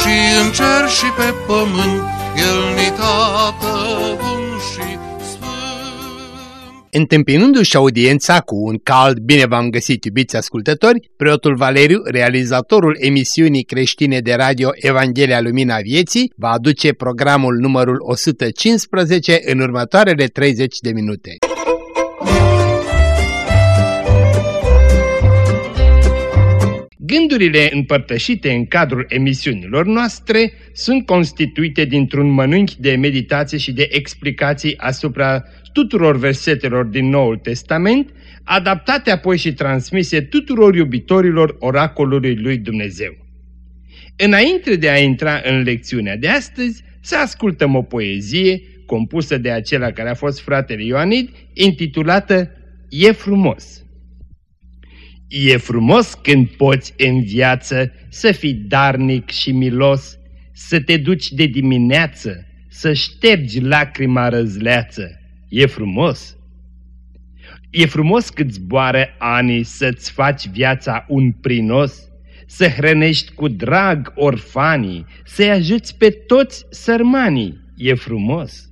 și în cer și pe pământ, El ni tată bun și Întâmpinându-și audiența cu un cald bine v-am găsit, iubiți ascultători, preotul Valeriu, realizatorul emisiunii creștine de radio Evanghelia Lumina Vieții, va aduce programul numărul 115 în următoarele 30 de minute. Gândurile împărtășite în cadrul emisiunilor noastre sunt constituite dintr-un mănânchi de meditație și de explicații asupra tuturor versetelor din Noul Testament, adaptate apoi și transmise tuturor iubitorilor oracolului lui Dumnezeu. Înainte de a intra în lecțiunea de astăzi, să ascultăm o poezie compusă de acela care a fost fratele Ioanid, intitulată E frumos. E frumos când poți în viață să fii darnic și milos, să te duci de dimineață, să ștergi lacrima răzleață. E frumos. E frumos cât zboară ani să-ți faci viața un prinos, să hrănești cu drag orfanii, să-i ajuți pe toți sărmanii. E frumos.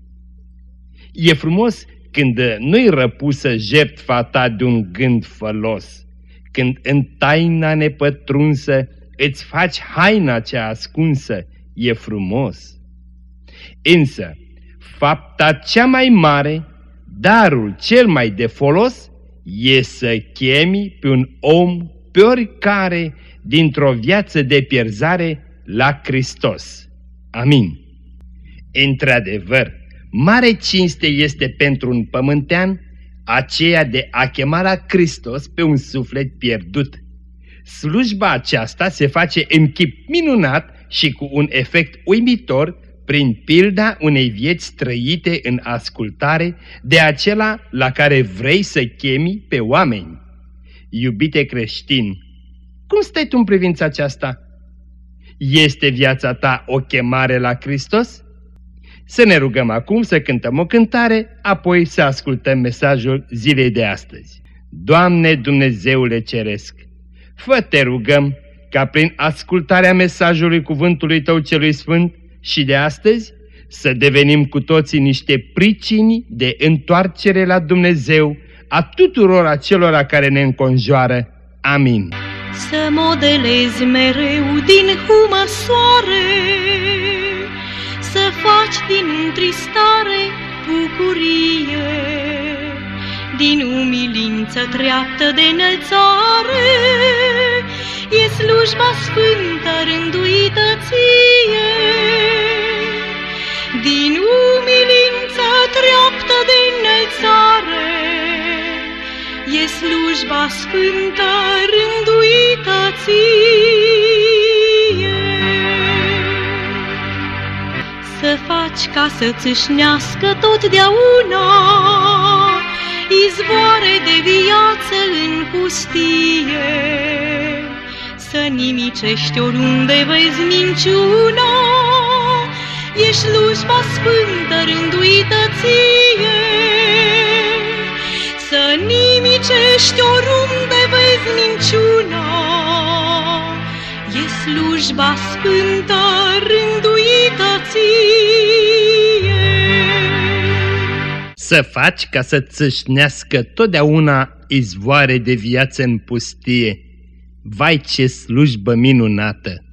E frumos când nu-i răpusă jertfa ta de un gând fălos când în taina nepătrunsă îți faci haina cea ascunsă, e frumos. Însă, fapta cea mai mare, darul cel mai de folos, e să chemi pe un om, pe oricare, dintr-o viață de pierzare la Hristos. Amin. Într-adevăr, mare cinste este pentru un pământean aceea de a chema la Hristos pe un suflet pierdut. Slujba aceasta se face în chip minunat și cu un efect uimitor prin pilda unei vieți trăite în ascultare de acela la care vrei să chemi pe oameni. Iubite creștin, cum stai tu în privința aceasta? Este viața ta o chemare la Hristos? Să ne rugăm acum să cântăm o cântare, apoi să ascultăm mesajul zilei de astăzi. Doamne Dumnezeule Ceresc, fă te rugăm ca prin ascultarea mesajului cuvântului Tău celui Sfânt și de astăzi să devenim cu toții niște pricini de întoarcere la Dumnezeu a tuturor acelora care ne înconjoară. Amin. Să modelezi mereu din humă soare să faci din întristare bucurie, din umilință treaptă de înălțare, e slujba sfântă rânduită ție. Din umilință treaptă de înălțare, e slujba sfântă rânduită ție. Să faci ca să țâșnească totdeauna izvoare de viață în pustie. Să nimicești oriunde vezi minciuna, e slujba sfântă rânduită ție. Să nimicești oriunde vezi minciuna, e slujba sfântă rânduită ție. Să faci ca să țâșnească totdeauna izvoare de viață în pustie. Vai ce slujbă minunată!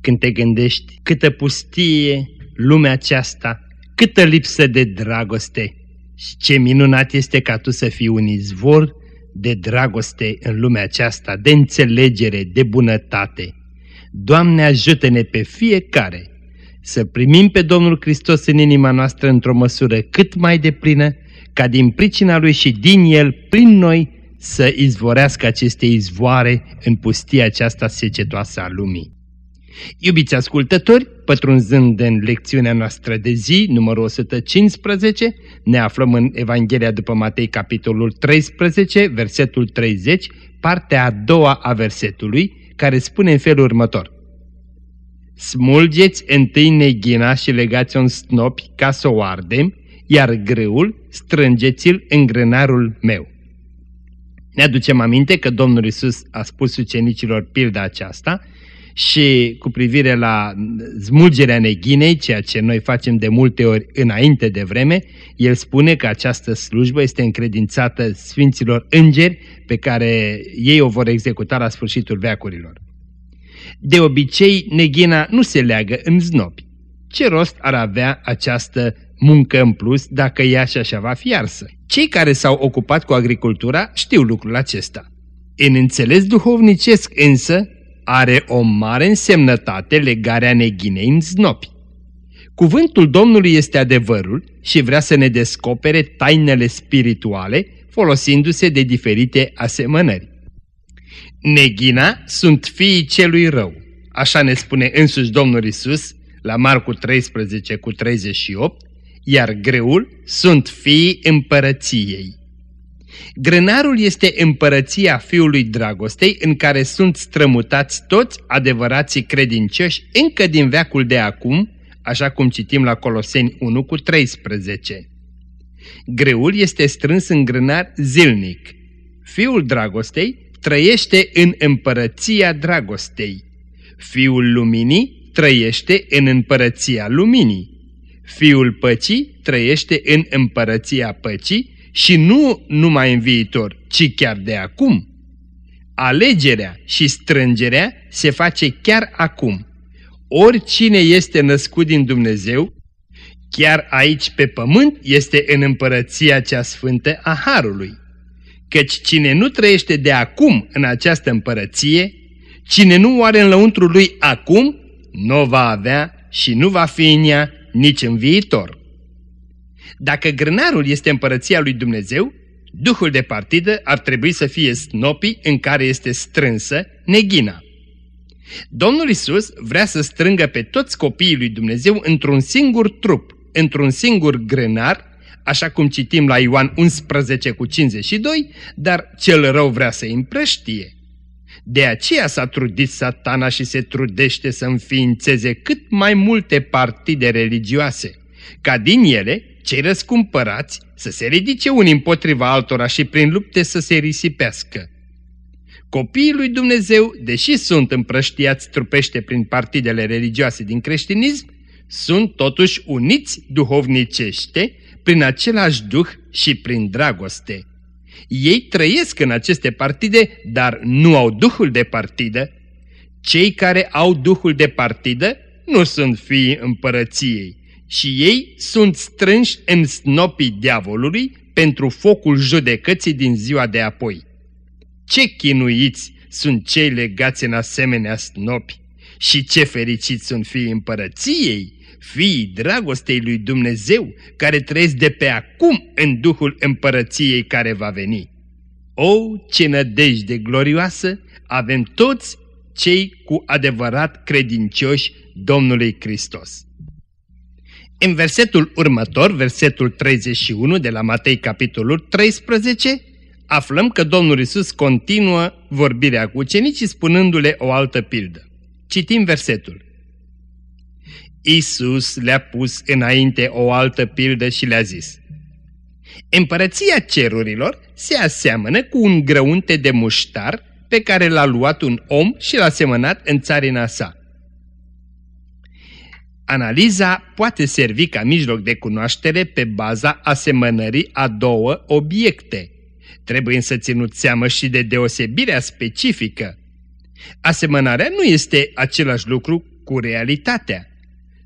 Când te gândești câtă pustie lumea aceasta, câtă lipsă de dragoste și ce minunat este ca tu să fii un izvor de dragoste în lumea aceasta, de înțelegere, de bunătate. Doamne ajută-ne pe fiecare să primim pe Domnul Hristos în inima noastră într-o măsură cât mai deplină, ca din pricina Lui și din El, prin noi, să izvorească aceste izvoare în pustia aceasta secetoasă a lumii. Iubiți ascultători, pătrunzând în lecțiunea noastră de zi, numărul 115, ne aflăm în Evanghelia după Matei, capitolul 13, versetul 30, partea a doua a versetului, care spune în felul următor. Smulgeți întâi neghina și legați-o în snopi ca să o ardem, iar grâul strângeți-l în grânarul meu. Ne aducem aminte că Domnul Isus a spus ucenicilor pilda aceasta și cu privire la smulgerea neghinei, ceea ce noi facem de multe ori înainte de vreme, el spune că această slujbă este încredințată Sfinților Îngeri pe care ei o vor executa la sfârșitul veacurilor. De obicei, neghina nu se leagă în znopi. Ce rost ar avea această muncă în plus dacă ea și așa va fi arsă? Cei care s-au ocupat cu agricultura știu lucrul acesta. În înțeles duhovnicesc însă, are o mare însemnătate legarea neghinei în znopi. Cuvântul Domnului este adevărul și vrea să ne descopere tainele spirituale folosindu-se de diferite asemănări. Neghina sunt fiii celui rău, așa ne spune însuși Domnul Isus la Marcu 13 cu 38, iar greul sunt fiii împărăției. Grânarul este împărăția Fiului Dragostei în care sunt strămutați toți adevărații credincioși încă din veacul de acum, așa cum citim la Coloseni 1 cu 13. Greul este strâns în grânar zilnic. Fiul Dragostei trăiește în împărăția dragostei. Fiul luminii trăiește în împărăția luminii. Fiul păcii trăiește în împărăția păcii și nu numai în viitor, ci chiar de acum. Alegerea și strângerea se face chiar acum. Oricine este născut din Dumnezeu, chiar aici pe pământ, este în împărăția cea sfântă a Harului. Căci cine nu trăiește de acum în această împărăție, cine nu o are în lăuntru lui acum, nu va avea și nu va fi în ea nici în viitor. Dacă grânarul este împărăția lui Dumnezeu, duhul de partidă ar trebui să fie snopii în care este strânsă neghina. Domnul Isus vrea să strângă pe toți copiii lui Dumnezeu într-un singur trup, într-un singur grânar, așa cum citim la Ioan 11 cu 52, dar cel rău vrea să îi împrăștie. De aceea s-a trudit satana și se trudește să înființeze cât mai multe partide religioase, ca din ele cei răscumpărați să se ridice unii împotriva altora și prin lupte să se risipească. Copiii lui Dumnezeu, deși sunt împrăștiați trupește prin partidele religioase din creștinism, sunt totuși uniți duhovnicește prin același duh și prin dragoste. Ei trăiesc în aceste partide, dar nu au duhul de partidă. Cei care au duhul de partidă nu sunt fii împărăției, și ei sunt strânși în snopii diavolului pentru focul judecății din ziua de apoi. Ce chinuiți sunt cei legați în asemenea snopi și ce fericiți sunt fiii împărăției, fiii dragostei lui Dumnezeu, care trăiesc de pe acum în duhul împărăției care va veni. O, ce nădejde glorioasă avem toți cei cu adevărat credincioși Domnului Hristos. În versetul următor, versetul 31 de la Matei capitolul 13, aflăm că Domnul Isus continuă vorbirea cu ucenicii spunându-le o altă pildă. Citim versetul. Isus le-a pus înainte o altă pildă și le-a zis. Împărăția cerurilor se aseamănă cu un grăunte de muștar pe care l-a luat un om și l-a semănat în țarina sa. Analiza poate servi ca mijloc de cunoaștere pe baza asemănării a două obiecte. Trebuie însă ținut seamă și de deosebirea specifică. Asemănarea nu este același lucru cu realitatea.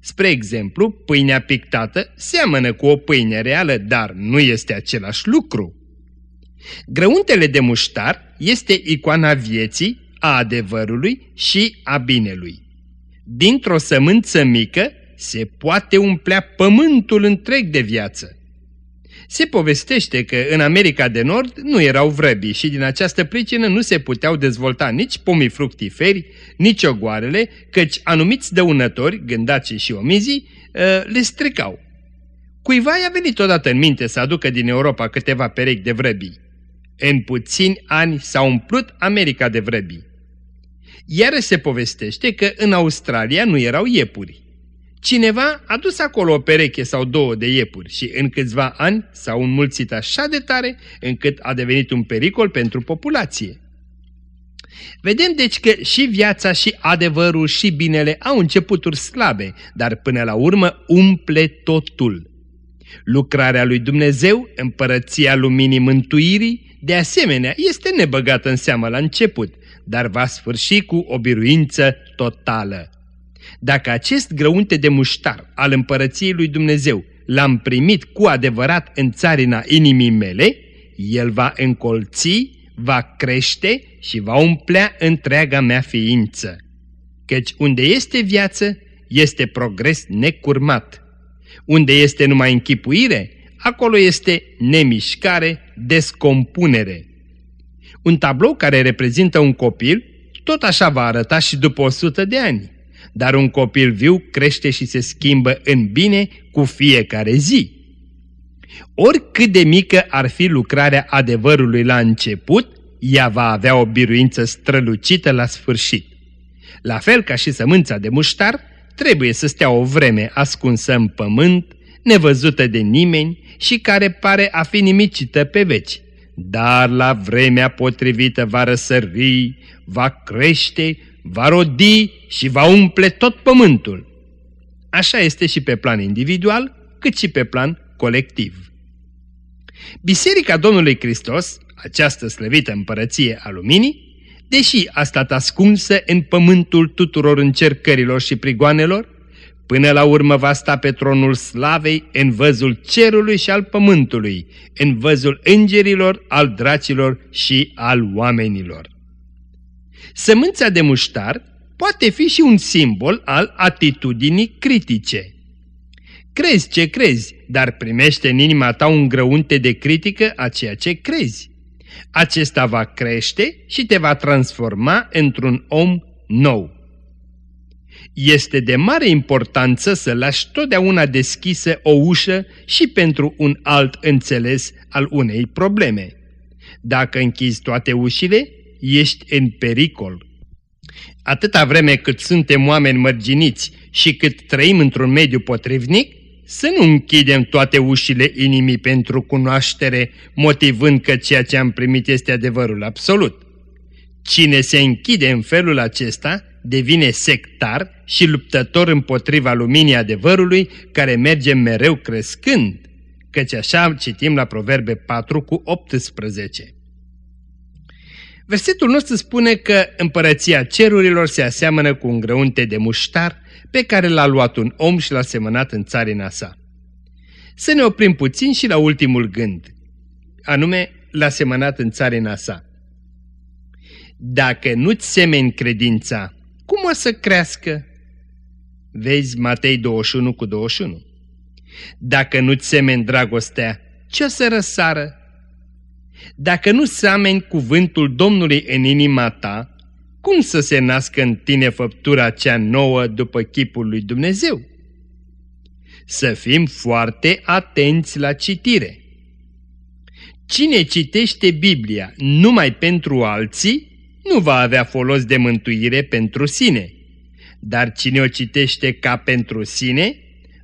Spre exemplu, pâinea pictată seamănă cu o pâine reală, dar nu este același lucru. Grăuntele de muștar este icoana vieții, a adevărului și a binelui. Dintr-o sămânță mică se poate umplea pământul întreg de viață. Se povestește că în America de Nord nu erau vrăbii și din această pricină nu se puteau dezvolta nici pomii fructiferi, nici ogoarele, căci anumiți dăunători, gândacii și omizii, ă, le stricau. Cuiva i-a venit odată în minte să aducă din Europa câteva perechi de vrăbii. În puțini ani s-a umplut America de vrăbii. Iar se povestește că în Australia nu erau iepuri. Cineva a dus acolo o pereche sau două de iepuri și în câțiva ani s-au înmulțit așa de tare încât a devenit un pericol pentru populație. Vedem deci că și viața și adevărul și binele au începuturi slabe, dar până la urmă umple totul. Lucrarea lui Dumnezeu, împărăția luminii mântuirii, de asemenea, este nebăgată în seamă la început, dar va sfârși cu o biruință totală. Dacă acest grăunte de muștar al împărăției lui Dumnezeu l-am primit cu adevărat în țarina inimii mele, el va încolți, va crește și va umplea întreaga mea ființă. Căci unde este viață, este progres necurmat. Unde este numai închipuire, acolo este nemișcare, descompunere. Un tablou care reprezintă un copil, tot așa va arăta și după 100 de ani dar un copil viu crește și se schimbă în bine cu fiecare zi. Oricât de mică ar fi lucrarea adevărului la început, ea va avea o biruință strălucită la sfârșit. La fel ca și sămânța de muștar, trebuie să stea o vreme ascunsă în pământ, nevăzută de nimeni și care pare a fi nimicită pe veci. Dar la vremea potrivită va răsări, va crește, va rodi și va umple tot pământul. Așa este și pe plan individual, cât și pe plan colectiv. Biserica Domnului Hristos, această slăvită împărăție a luminii, deși a stat ascunsă în pământul tuturor încercărilor și prigoanelor, până la urmă va sta pe tronul slavei în văzul cerului și al pământului, în văzul îngerilor, al dracilor și al oamenilor. Sămânța de muștar poate fi și un simbol al atitudinii critice. Crezi ce crezi, dar primește în inima ta un grăunte de critică a ceea ce crezi. Acesta va crește și te va transforma într-un om nou. Este de mare importanță să lași totdeauna deschisă o ușă și pentru un alt înțeles al unei probleme. Dacă închizi toate ușile, ești în pericol. Atâta vreme cât suntem oameni mărginiți și cât trăim într-un mediu potrivnic, să nu închidem toate ușile inimii pentru cunoaștere, motivând că ceea ce am primit este adevărul absolut. Cine se închide în felul acesta devine sectar și luptător împotriva luminii adevărului care merge mereu crescând, căci așa citim la Proverbe 4 cu 18. Versetul nostru spune că împărăția cerurilor se aseamănă cu un grăunte de muștar pe care l-a luat un om și l-a semănat în țarina sa. Să ne oprim puțin și la ultimul gând, anume l-a semănat în țarina sa. Dacă nu-ți semeni credința, cum o să crească? Vezi Matei 21 cu 21. Dacă nu-ți semeni dragostea, ce o să răsară? Dacă nu seameni cuvântul Domnului în inima ta, cum să se nască în tine făptura cea nouă după chipul lui Dumnezeu? Să fim foarte atenți la citire. Cine citește Biblia numai pentru alții, nu va avea folos de mântuire pentru sine. Dar cine o citește ca pentru sine,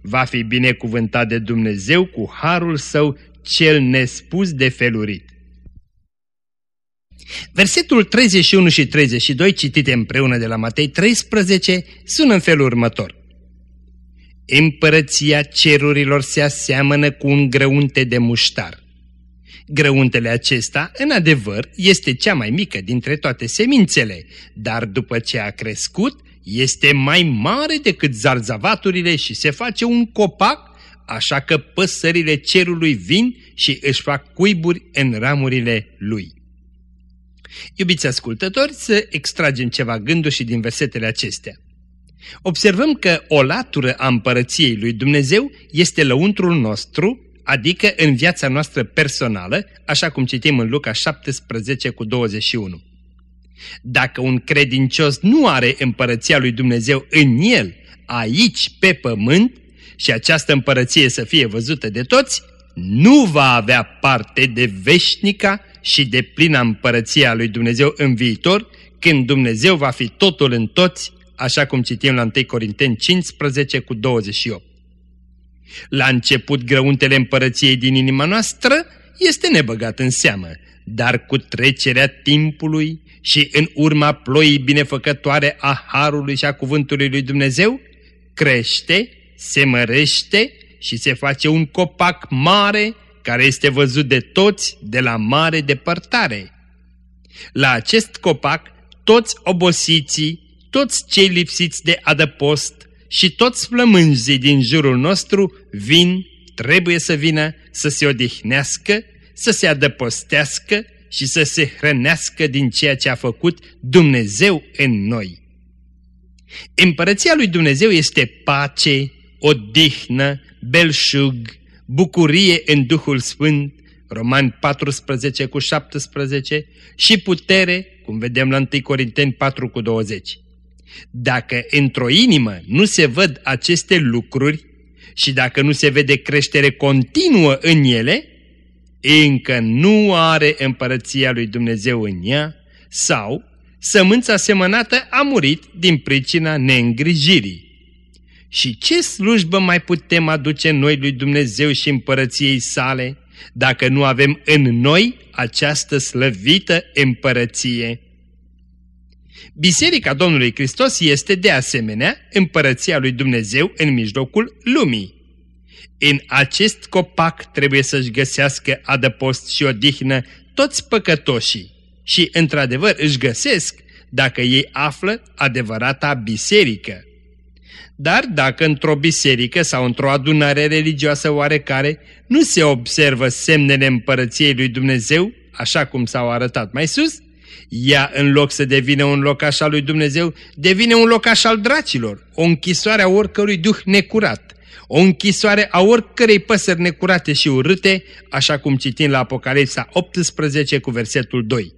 va fi binecuvântat de Dumnezeu cu harul său cel nespus de felurit. Versetul 31 și 32, citite împreună de la Matei 13, sună în felul următor. Împărăția cerurilor se aseamănă cu un grăunte de muștar. Grăuntele acesta, în adevăr, este cea mai mică dintre toate semințele, dar după ce a crescut, este mai mare decât zarzavaturile și se face un copac, așa că păsările cerului vin și își fac cuiburi în ramurile lui. Iubiți ascultători, să extragem ceva gânduri și din versetele acestea. Observăm că o latură a împărăției lui Dumnezeu este lăuntrul nostru, adică în viața noastră personală, așa cum citim în Luca 17 cu 21. Dacă un credincios nu are împărăția lui Dumnezeu în el, aici pe pământ, și această împărăție să fie văzută de toți, nu va avea parte de veșnica și de plina împărăția lui Dumnezeu în viitor, când Dumnezeu va fi totul în toți, așa cum citim la 1 Corinteni 15 cu 28. La început grăuntele împărăției din inima noastră este nebăgat în seamă, dar cu trecerea timpului și în urma ploii binefăcătoare a Harului și a Cuvântului lui Dumnezeu, crește, se mărește și se face un copac mare care este văzut de toți de la mare depărtare. La acest copac, toți obosiții, toți cei lipsiți de adăpost și toți flămânzii din jurul nostru vin, trebuie să vină, să se odihnească, să se adăpostească și să se hrănească din ceea ce a făcut Dumnezeu în noi. Împărăția lui Dumnezeu este pace, odihnă, belșug, bucurie în Duhul Sfânt, Romani 14 cu 17, și putere, cum vedem la 1 Corinteni 4 cu 20. Dacă într-o inimă nu se văd aceste lucruri și dacă nu se vede creștere continuă în ele, încă nu are împărăția lui Dumnezeu în ea sau sămânța semănată a murit din pricina neîngrijirii. Și ce slujbă mai putem aduce noi lui Dumnezeu și împărăției sale, dacă nu avem în noi această slăvită împărăție? Biserica Domnului Hristos este de asemenea împărăția lui Dumnezeu în mijlocul lumii. În acest copac trebuie să-și găsească adăpost și odihnă toți păcătoșii și, într-adevăr, își găsesc dacă ei află adevărata biserică. Dar dacă într-o biserică sau într-o adunare religioasă oarecare nu se observă semnele împărăției lui Dumnezeu, așa cum s-au arătat mai sus, ea, în loc să devină un locaș al lui Dumnezeu, devine un locaș al dracilor, o închisoare a oricărui duh necurat, o închisoare a oricărei păsări necurate și urâte, așa cum citim la Apocalipsa 18 cu versetul 2.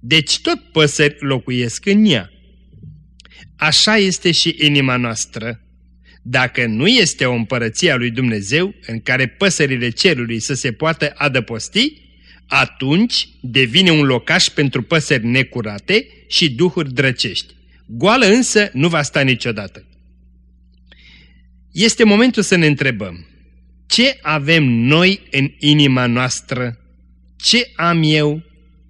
Deci tot păsări locuiesc în ea. Așa este și inima noastră. Dacă nu este o împărăție a lui Dumnezeu în care păsările cerului să se poată adăposti, atunci devine un locaș pentru păsări necurate și duhuri drăcești. Goală însă nu va sta niciodată. Este momentul să ne întrebăm, ce avem noi în inima noastră? Ce am eu?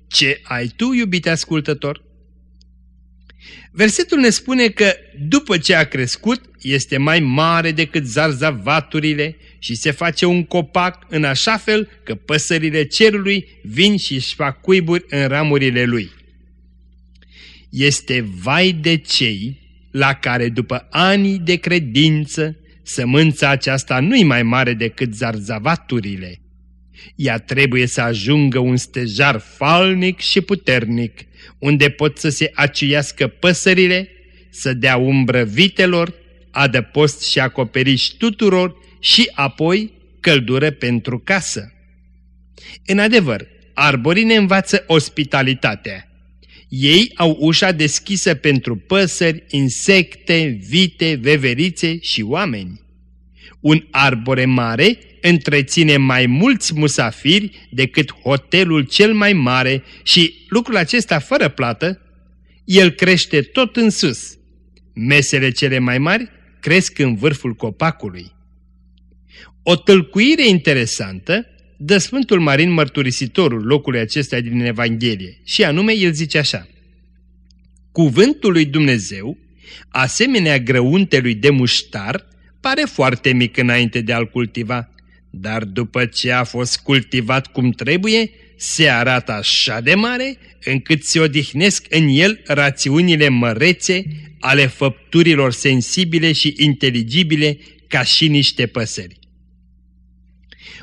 Ce ai tu, iubite ascultător? Versetul ne spune că după ce a crescut, este mai mare decât zarzavaturile și se face un copac în așa fel că păsările cerului vin și își fac cuiburi în ramurile lui. Este vai de cei la care după ani de credință sămânța aceasta nu-i mai mare decât zarzavaturile. Ea trebuie să ajungă un stejar falnic și puternic, unde pot să se aciuiască păsările, să dea umbră vitelor, adăpost și acoperiș tuturor și apoi căldură pentru casă. În adevăr, arborii ne învață ospitalitatea. Ei au ușa deschisă pentru păsări, insecte, vite, veverițe și oameni. Un arbore mare întreține mai mulți musafiri decât hotelul cel mai mare și lucrul acesta fără plată, el crește tot în sus. Mesele cele mai mari cresc în vârful copacului. O tâlcuire interesantă dă Sfântul Marin mărturisitorul locului acesta din Evanghelie și anume el zice așa Cuvântul lui Dumnezeu, asemenea grăuntelui de muștar, pare foarte mic înainte de a-l cultiva, dar după ce a fost cultivat cum trebuie, se arată așa de mare încât se odihnesc în el rațiunile mărețe ale făpturilor sensibile și inteligibile ca și niște păsări.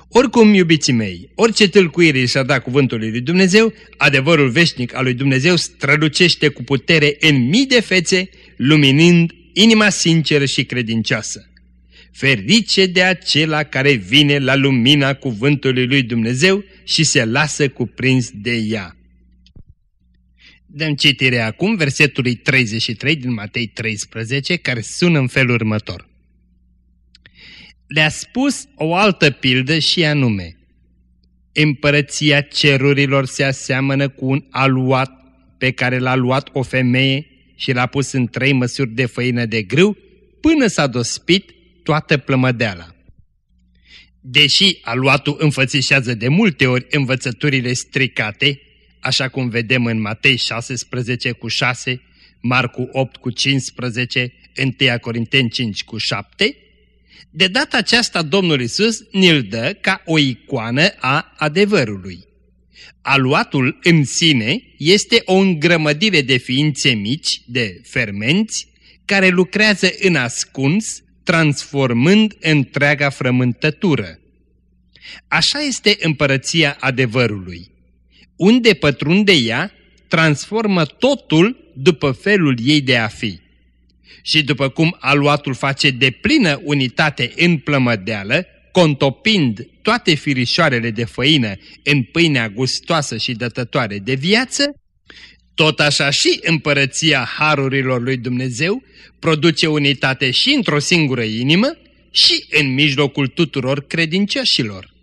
Oricum, iubiții mei, orice tâlcuire și-a dat cuvântul lui Dumnezeu, adevărul veșnic al lui Dumnezeu strălucește cu putere în mii de fețe, luminând inima sinceră și credincioasă. ferice de acela care vine la lumina cuvântului lui Dumnezeu și se lasă cuprins de ea. Dăm citire acum versetului 33 din Matei 13, care sună în felul următor. Le-a spus o altă pildă și anume, Împărăția cerurilor se aseamănă cu un aluat pe care l-a luat o femeie și l-a pus în trei măsuri de făină de grâu până s-a dospit toată plămădeala. Deși aluatul înfățișează de multe ori învățăturile stricate, așa cum vedem în Matei 16 cu 6, Marcu 8 cu 15, 1 Corinteni 5 cu 7, de data aceasta Domnul Isus ne-l dă ca o icoană a adevărului. Aluatul în sine este o îngrămădire de ființe mici, de fermenți, care lucrează în ascuns, transformând întreaga frământătură. Așa este împărăția adevărului. Unde pătrunde ea, transformă totul după felul ei de a fi. Și după cum aluatul face de plină unitate în plămădeală, contopind toate firișoarele de făină în pâinea gustoasă și dătătoare de viață, tot așa și împărăția harurilor lui Dumnezeu produce unitate și într-o singură inimă și în mijlocul tuturor credincioșilor.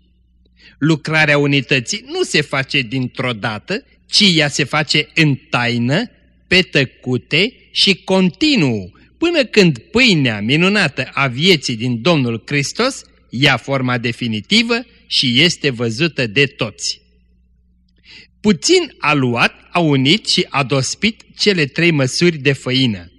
Lucrarea unității nu se face dintr-o dată, ci ea se face în taină, pe tăcute și continuu, până când pâinea minunată a vieții din Domnul Hristos ia forma definitivă și este văzută de toți. Puțin aluat a unit și a dospit cele trei măsuri de făină.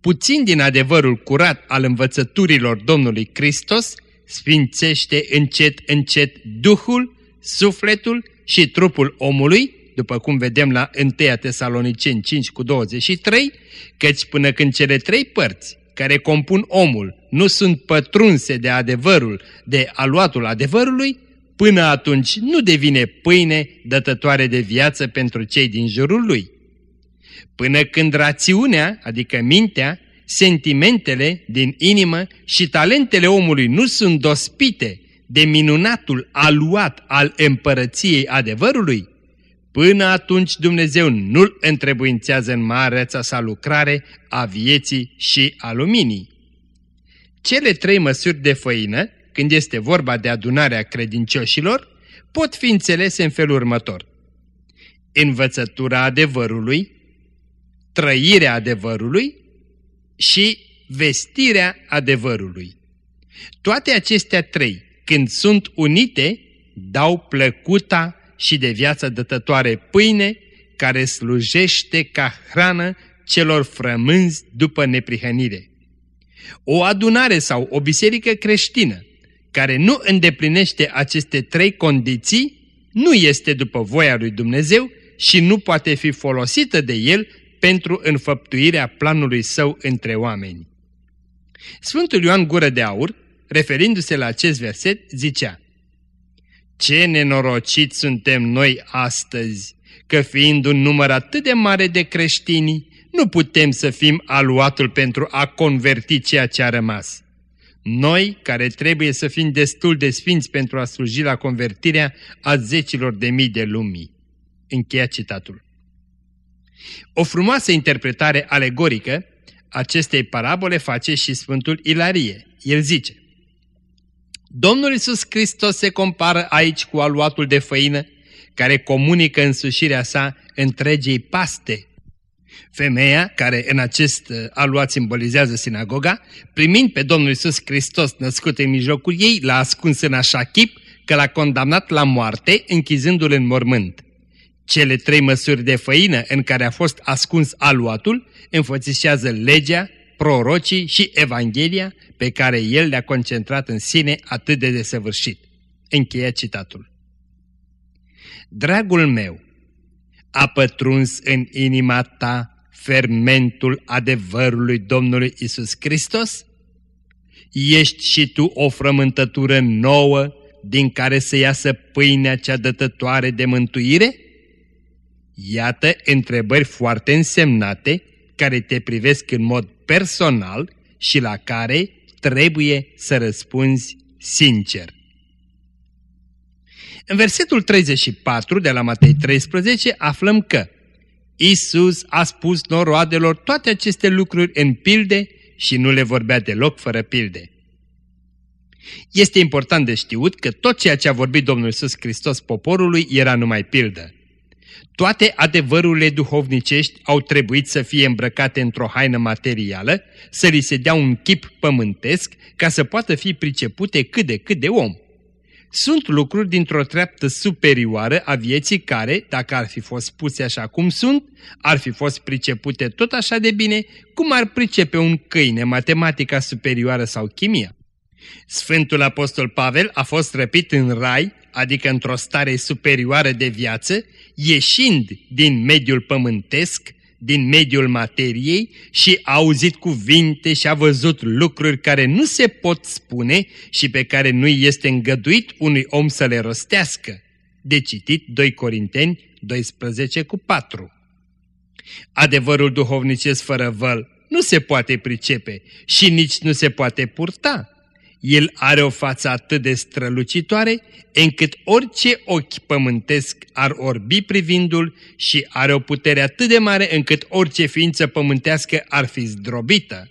Puțin din adevărul curat al învățăturilor Domnului Hristos sfințește încet încet Duhul, sufletul și trupul omului, după cum vedem la 1 Tesaloniceni 5 cu 23, căci până când cele trei părți care compun omul nu sunt pătrunse de adevărul, de aluatul adevărului, până atunci nu devine pâine dătătoare de viață pentru cei din jurul lui. Până când rațiunea, adică mintea, sentimentele din inimă și talentele omului nu sunt dospite de minunatul aluat al împărăției adevărului, până atunci Dumnezeu nu-l întrebuințează în mareța sa lucrare a vieții și a luminii. Cele trei măsuri de făină, când este vorba de adunarea credincioșilor, pot fi înțelese în felul următor. Învățătura adevărului, trăirea adevărului și vestirea adevărului. Toate acestea trei, când sunt unite, dau plăcuta și de viață dătătoare pâine, care slujește ca hrană celor frămânzi după neprihănire. O adunare sau o biserică creștină care nu îndeplinește aceste trei condiții nu este după voia lui Dumnezeu și nu poate fi folosită de El pentru înfăptuirea planului său între oameni. Sfântul Ioan Gură de Aur, referindu-se la acest verset, zicea Ce nenorociți suntem noi astăzi, că fiind un număr atât de mare de creștini, nu putem să fim aluatul pentru a converti ceea ce a rămas. Noi, care trebuie să fim destul de sfinți pentru a sluji la convertirea a zecilor de mii de lumii. Încheia citatul. O frumoasă interpretare alegorică acestei parabole face și Sfântul Ilarie. El zice, Domnul Iisus Hristos se compară aici cu aluatul de făină care comunică însușirea sa întregii paste. Femeia, care în acest uh, aluat simbolizează sinagoga, primind pe Domnul Iisus Hristos născut în mijlocul ei, l-a ascuns în așa chip că l-a condamnat la moarte, închizându-l în mormânt. Cele trei măsuri de făină în care a fost ascuns aluatul înfățișează legea, prorocii și Evanghelia pe care el le-a concentrat în sine atât de desăvârșit. Încheia citatul. Dragul meu, a pătruns în inima ta fermentul adevărului Domnului Isus Hristos? Ești și tu o frământătură nouă din care să iasă pâinea cea dătătoare de mântuire? Iată întrebări foarte însemnate care te privesc în mod personal și la care trebuie să răspunzi sincer. În versetul 34 de la Matei 13 aflăm că Isus a spus noroadelor toate aceste lucruri în pilde și nu le vorbea deloc fără pilde. Este important de știut că tot ceea ce a vorbit Domnul Iisus Hristos poporului era numai pildă. Toate adevărurile duhovnicești au trebuit să fie îmbrăcate într-o haină materială, să li se dea un chip pământesc ca să poată fi pricepute cât de cât de om. Sunt lucruri dintr-o treaptă superioară a vieții care, dacă ar fi fost puse așa cum sunt, ar fi fost pricepute tot așa de bine cum ar pricepe un câine matematica superioară sau chimia. Sfântul Apostol Pavel a fost răpit în rai, adică într-o stare superioară de viață, ieșind din mediul pământesc, din mediul materiei și a auzit cuvinte și a văzut lucruri care nu se pot spune și pe care nu este îngăduit unui om să le rostească. De citit 2 Corinteni 12 cu 4. Adevărul duhovnicesc fără văl nu se poate pricepe și nici nu se poate purta. El are o față atât de strălucitoare, încât orice ochi pământesc ar orbi privindul și are o putere atât de mare încât orice ființă pământească ar fi zdrobită.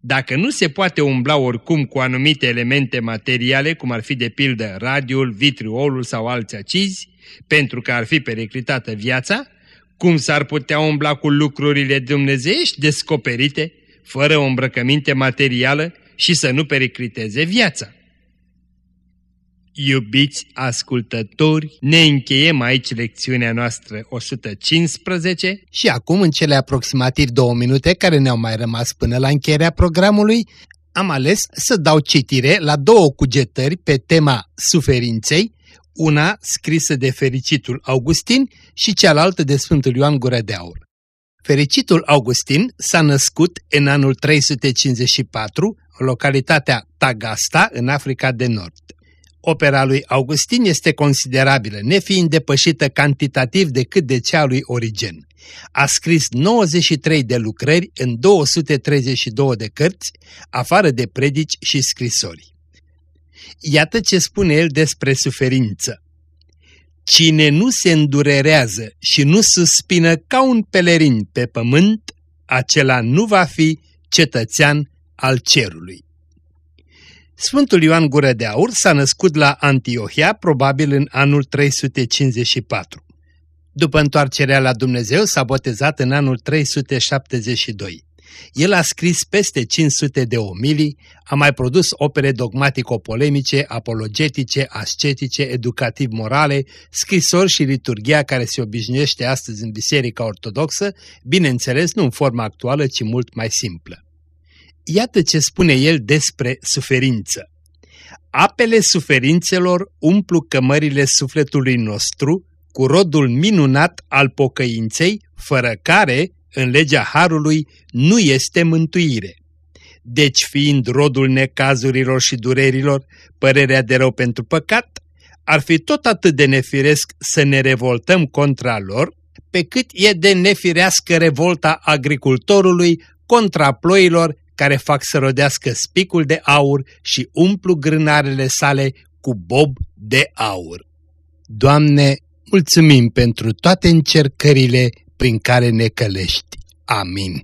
Dacă nu se poate umbla oricum cu anumite elemente materiale, cum ar fi de pildă radiul, vitriolul sau alți acizi, pentru că ar fi periclitată viața, cum s-ar putea umbla cu lucrurile dumnezeiești descoperite, fără o îmbrăcăminte materială, și să nu pericliteze viața. Iubiți ascultători, ne încheiem aici lecțiunea noastră 115 și acum, în cele aproximativ două minute care ne-au mai rămas până la încheierea programului, am ales să dau citire la două cugetări pe tema suferinței, una scrisă de fericitul Augustin și cealaltă de Sfântul Ioan Gură de Aur. Fericitul Augustin s-a născut în anul 354 localitatea Tagasta, în Africa de Nord. Opera lui Augustin este considerabilă, nefiind depășită cantitativ decât de cea lui Origen. A scris 93 de lucrări în 232 de cărți, afară de predici și scrisori. Iată ce spune el despre suferință. Cine nu se îndurerează și nu suspină ca un pelerin pe pământ, acela nu va fi cetățean al cerului. Sfântul Ioan Gură de Aur s-a născut la Antiohia, probabil în anul 354. După întoarcerea la Dumnezeu s-a botezat în anul 372. El a scris peste 500 de omilii, a mai produs opere dogmatico-polemice, apologetice, ascetice, educativ-morale, scrisori și liturgia care se obișnuiește astăzi în Biserica Ortodoxă, bineînțeles nu în forma actuală, ci mult mai simplă. Iată ce spune el despre suferință. Apele suferințelor umplu cămările sufletului nostru cu rodul minunat al pocăinței, fără care, în legea Harului, nu este mântuire. Deci, fiind rodul necazurilor și durerilor, părerea de rău pentru păcat, ar fi tot atât de nefiresc să ne revoltăm contra lor, pe cât e de nefirească revolta agricultorului contra ploilor care fac să rodească spicul de aur și umplu grânarele sale cu bob de aur. Doamne, mulțumim pentru toate încercările prin care ne călești. Amin.